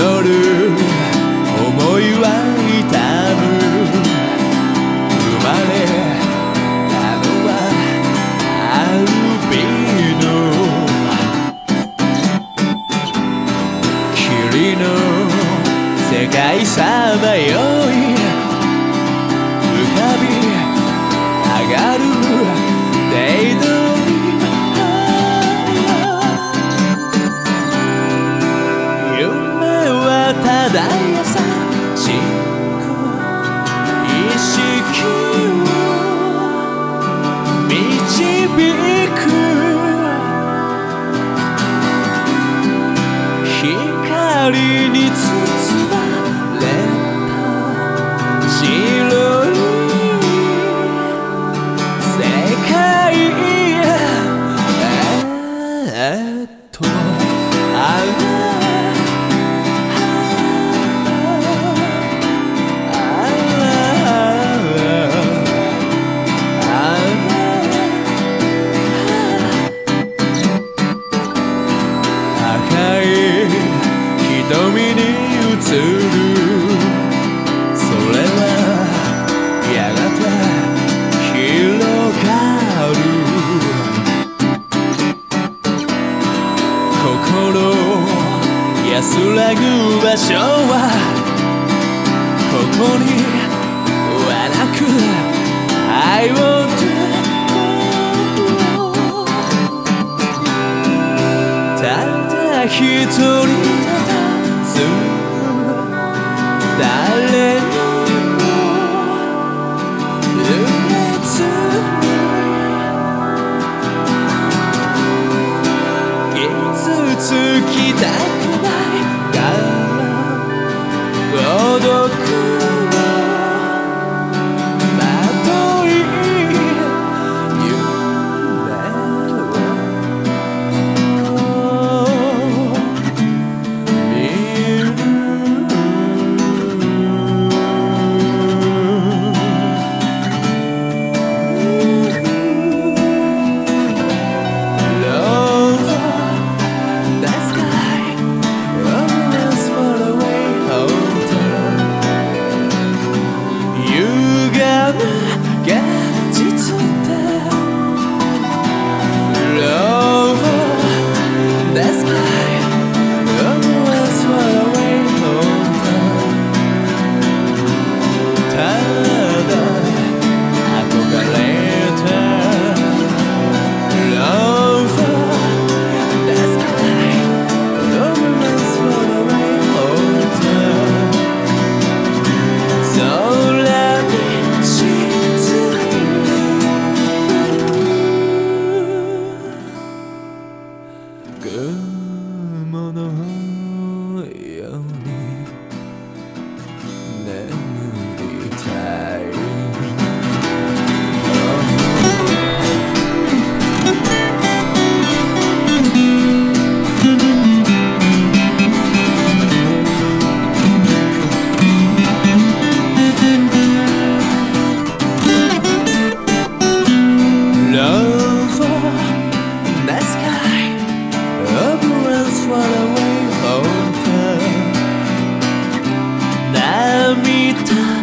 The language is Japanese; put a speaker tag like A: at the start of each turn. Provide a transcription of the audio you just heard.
A: another りに包ぐ場所はここに笑く I want to ただ一人 mitad.